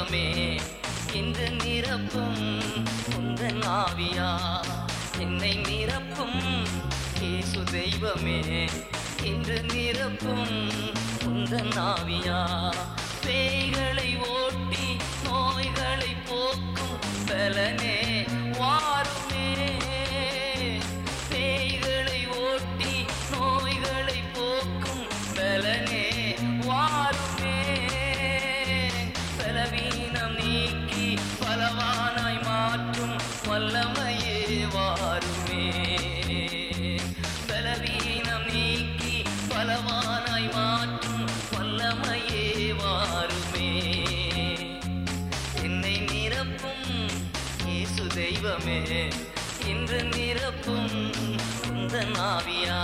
சுகமே இன்று நிரப்பும் உந்தன் ஆவியா? என்னை நிரப்பும் இயேசு தெய்வமே. இன்று நிரப்பும் உந்தன் ஆவியா? பேய்களை ஓட்டி நோய்களை போக்கும் பலனே. வருவாருமே பலவீனம் நீக்கி பலவானாய் மாற்றும் வல்லமையே வாருமே. என்னை நிரப்பும் இயேசு தெய்வமே. இன்று நிரப்பும் இந்த நாவியா